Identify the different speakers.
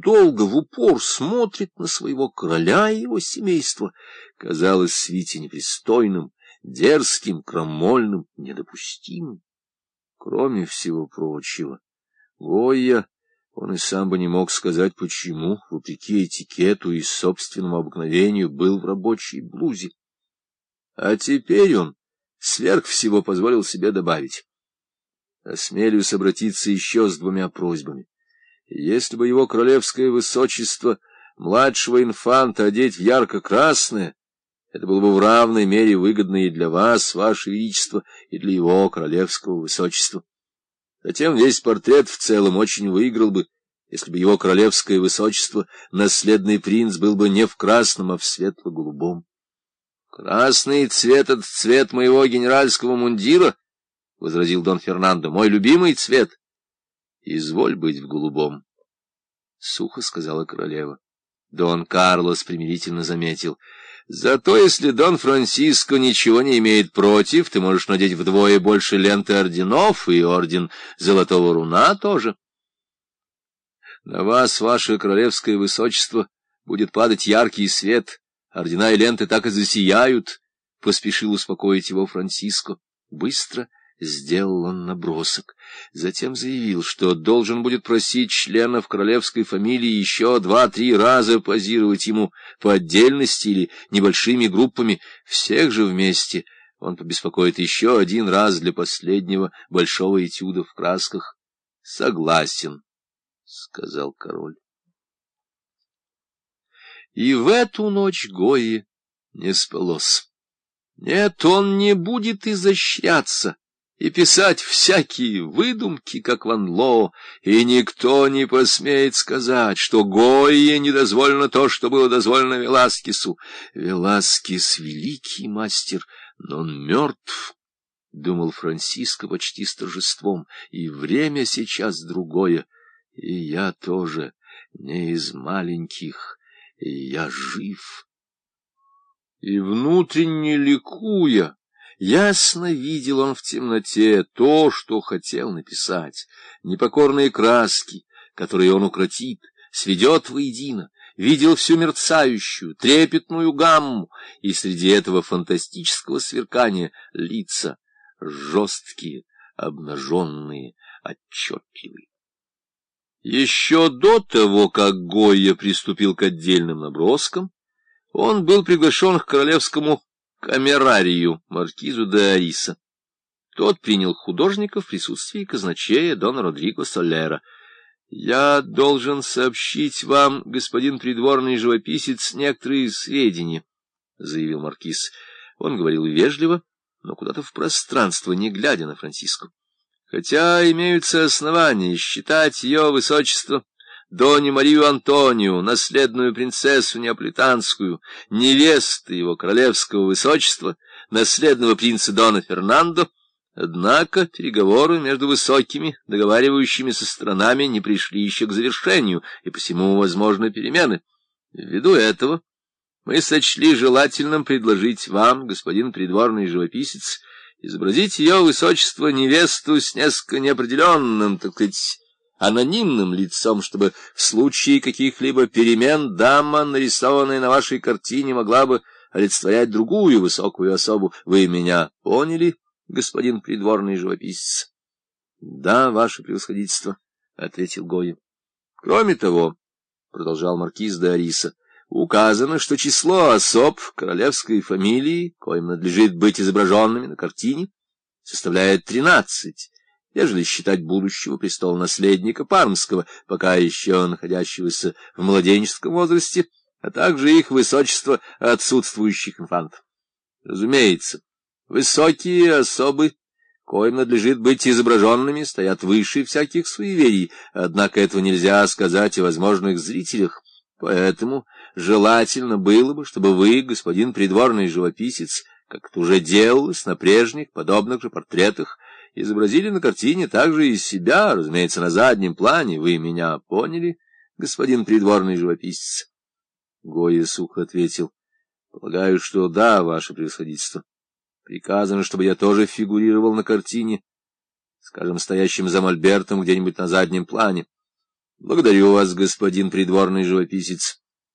Speaker 1: долго в упор смотрит на своего короля и его семейство, казалось Свите непристойным, дерзким, крамольным, недопустимым. Кроме всего прочего, Гойя, он и сам бы не мог сказать, почему, вопреки этикету и собственному обыкновению, был в рабочей блузе. А теперь он сверх всего позволил себе добавить. Осмелюсь обратиться еще с двумя просьбами. Если бы его королевское высочество младшего инфанта одеть в ярко-красное, это было бы в равной мере выгодно и для вас, ваше величество, и для его королевского высочества. Затем весь портрет в целом очень выиграл бы, если бы его королевское высочество, наследный принц, был бы не в красном, а в светло-голубом. Красный цвет — это цвет моего генеральского мундира, — возразил Дон Фернандо, — мой любимый цвет. — Изволь быть в голубом, — сухо сказала королева. Дон Карлос примирительно заметил — Зато если Дон Франциско ничего не имеет против, ты можешь надеть вдвое больше ленты орденов, и орден Золотого Руна тоже. На вас, ваше королевское высочество, будет падать яркий свет, ордена и ленты так и засияют, — поспешил успокоить его Франциско. Быстро Сделал он набросок. Затем заявил, что должен будет просить членов королевской фамилии еще два-три раза позировать ему по отдельности или небольшими группами, всех же вместе. Он побеспокоит еще один раз для последнего большого этюда в красках. — Согласен, — сказал король. И в эту ночь Гои не спалось. Нет, он не будет изощряться и писать всякие выдумки, как Ван Ло, и никто не посмеет сказать, что Гойе недозволено то, что было дозволено Веласкесу. Веласкес — великий мастер, но он мертв, — думал Франциско почти с торжеством, — и время сейчас другое, и я тоже не из маленьких, и я жив. И внутренне ликуя, Ясно видел он в темноте то, что хотел написать, непокорные краски, которые он укротит, сведет воедино, видел всю мерцающую, трепетную гамму, и среди этого фантастического сверкания лица жесткие, обнаженные, отчетливые. Еще до того, как Гойя приступил к отдельным наброскам, он был приглашен к королевскому камерарию, маркизу де Ариса. Тот принял художника в присутствии казначея Дона Родриго Солера. «Я должен сообщить вам, господин придворный живописец, некоторые сведения», — заявил маркиз. Он говорил вежливо, но куда-то в пространство, не глядя на Франциско. «Хотя имеются основания считать ее высочество Дони Марию Антонию, наследную принцессу неаполитанскую, невесту его королевского высочества, наследного принца Дона Фернандо, Однако переговоры между высокими, договаривающимися странами не пришли еще к завершению, и посему возможны перемены. Ввиду этого мы сочли желательным предложить вам, господин придворный живописец, изобразить ее высочество невесту с несколько неопределенным, так сказать, анонимным лицом, чтобы в случае каких-либо перемен дама, нарисованная на вашей картине, могла бы олицетворять другую высокую особу. Вы меня поняли, господин придворный живописец? — Да, ваше превосходительство, — ответил Гоя. — Кроме того, — продолжал маркиз де Ариса, — указано, что число особ королевской фамилии, коим надлежит быть изображенными на картине, составляет тринадцать, ежели считать будущего престолонаследника Пармского, пока еще находящегося в младенческом возрасте, а также их высочество отсутствующих инфантов. Разумеется, высокие особы, коим надлежит быть изображенными, стоят выше всяких суеверий, однако этого нельзя сказать о возможных зрителях, поэтому желательно было бы, чтобы вы, господин придворный живописец, как это уже делалось на прежних подобных же портретах, изобразили на картине также и себя, разумеется, на заднем плане. Вы меня поняли, господин придворный живописец? Гоя сухо ответил. — Полагаю, что да, ваше превосходительство. Приказано, чтобы я тоже фигурировал на картине, скажем, стоящим за мольбертом где-нибудь на заднем плане. Благодарю вас, господин придворный живописец.